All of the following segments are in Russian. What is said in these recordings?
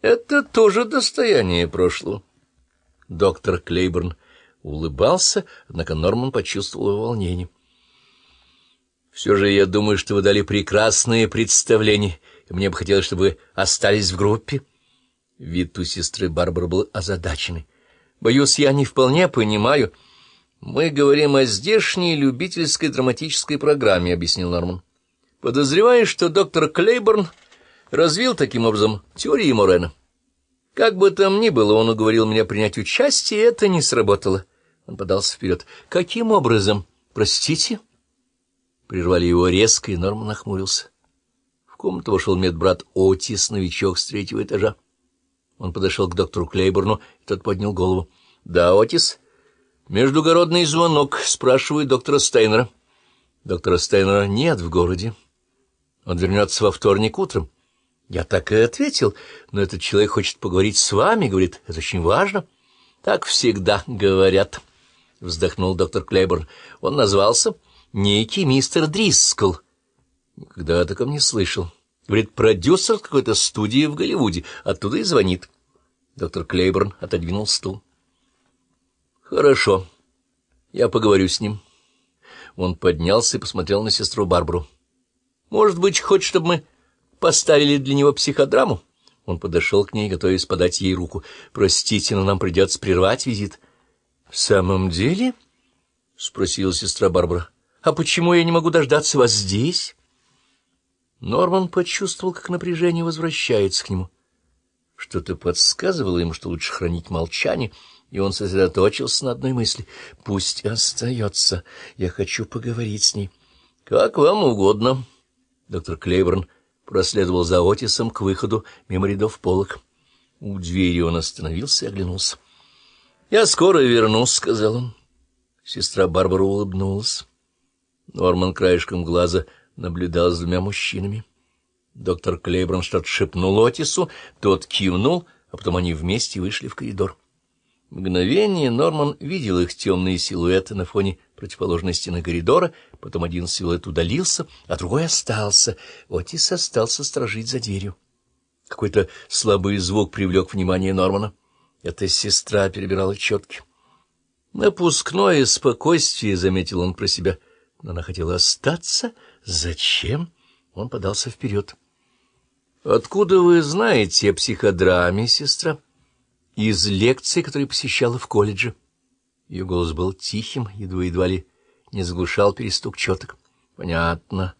Это тоже достояние прошлого. Доктор Клейборн улыбался, однако Норман почувствовал волнение. Все же я думаю, что вы дали прекрасное представление, и мне бы хотелось, чтобы вы остались в группе. Вид у сестры Барбары был озадаченный. Боюсь, я не вполне понимаю. Мы говорим о здешней любительской драматической программе, — объяснил Норман. Подозреваю, что доктор Клейборн развил таким образом теории Морена. Как бы там ни было, он уговорил меня принять участие, это не сработало. Он подался вперед. Каким образом? Простите? — Прервали его резко, и Норман нахмурился. В комнату вошел медбрат Отис, новичок с третьего этажа. Он подошел к доктору Клейборну, и тот поднял голову. — Да, Отис. — Междугородный звонок, — спрашивает доктора Стейнера. — Доктора Стейнера нет в городе. Он вернется во вторник утром. Я так и ответил, но этот человек хочет поговорить с вами, говорит, это очень важно. — Так всегда говорят, — вздохнул доктор Клейборн. Он назвался некий мистер Дрискл. Никогда о таком не слышал. Говорит, продюсер какой-то студии в Голливуде, оттуда и звонит. Доктор Клейборн отодвинул стул. Хорошо, я поговорю с ним. Он поднялся и посмотрел на сестру Барбару. Может быть, хочет, чтобы мы поставили для него психодраму? Он подошел к ней, готовясь подать ей руку. «Простите, но нам придется прервать визит». «В самом деле?» — спросила сестра Барбара. А почему я не могу дождаться вас здесь? Норман почувствовал, как напряжение возвращается к нему. Что-то подсказывало ему, что лучше хранить молчание, и он сосредоточился на одной мысли. «Пусть остается. Я хочу поговорить с ней». «Как вам угодно». Доктор Клейборн проследовал за Отисом к выходу мимо рядов полок. У двери он остановился и оглянулся. «Я скоро вернусь», — сказал он. Сестра Барбара улыбнулась. Норман краешком глаза наблюдал за двумя мужчинами. Доктор Клейброн что-то шепнул Отису, тот кивнул, а потом они вместе вышли в коридор. Мгновение Норман видел их темные силуэты на фоне противоположной стены коридора, потом один силуэт удалился, а другой остался. Отис остался сторожить за дверью. Какой-то слабый звук привлек внимание Нормана. Эта сестра перебирала четки. Напускное спокойствие, — заметил он про себя, — но она хотела остаться. Зачем? Он подался вперед. — Откуда вы знаете о психодраме, сестра? — Из лекций, которые посещала в колледже. Ее голос был тихим, едва-едва ли не заглушал перестук четок. — Понятно.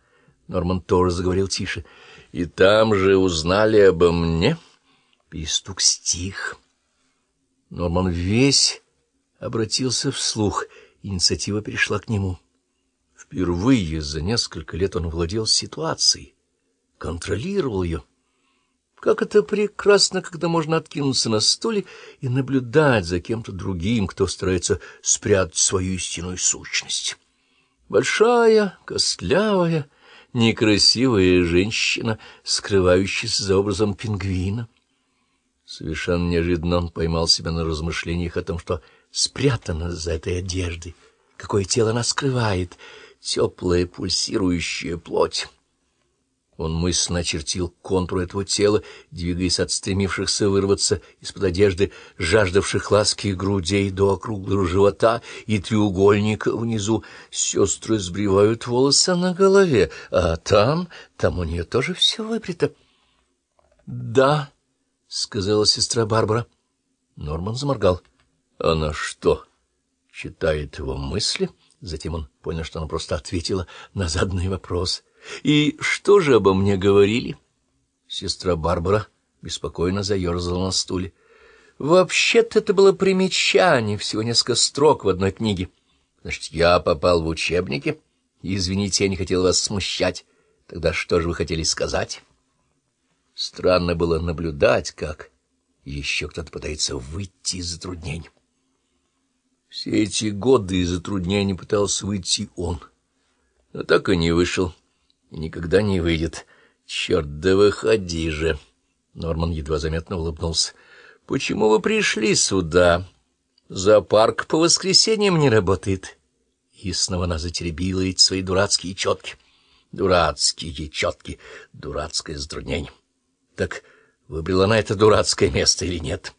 Норман тоже заговорил тише. — И там же узнали обо мне? Перестук стих. Норман весь обратился вслух. Инициатива перешла к нему. — Впервые за несколько лет он владел ситуацией, контролировал ее. Как это прекрасно, когда можно откинуться на стуле и наблюдать за кем-то другим, кто старается спрятать свою истинную сущность. Большая, костлявая, некрасивая женщина, скрывающаяся за образом пингвина. Совершенно неожиданно он поймал себя на размышлениях о том, что спрятано за этой одеждой, какое тело она скрывает — теплая пульсирующая плоть. Он мысленно очертил контур этого тела, двигаясь от стремившихся вырваться из-под одежды, жаждавших ласки грудей до округлого живота и треугольника внизу. Сестры сбривают волосы на голове, а там, там у нее тоже все выбрито. — Да, — сказала сестра Барбара. Норман заморгал. — Она что, читает его мысли? — Затем он понял, что она просто ответила на заданный вопрос. «И что же обо мне говорили?» Сестра Барбара беспокойно заерзала на стуле. «Вообще-то это было примечание, всего несколько строк в одной книге. Значит, я попал в учебники? Извините, я не хотел вас смущать. Тогда что же вы хотели сказать?» Странно было наблюдать, как еще кто-то пытается выйти из затруднений. Все эти годы из затруднений пытался выйти он. Но так и не вышел. И никогда не выйдет. Черт, да выходи же. Норман едва заметно улыбнулся. Почему вы пришли сюда? Зоопарк по воскресеньям не работает. И снова она затеребила эти свои дурацкие четки. Дурацкие четки, дурацкое затруднение. Так выбрала на это дурацкое место или нет.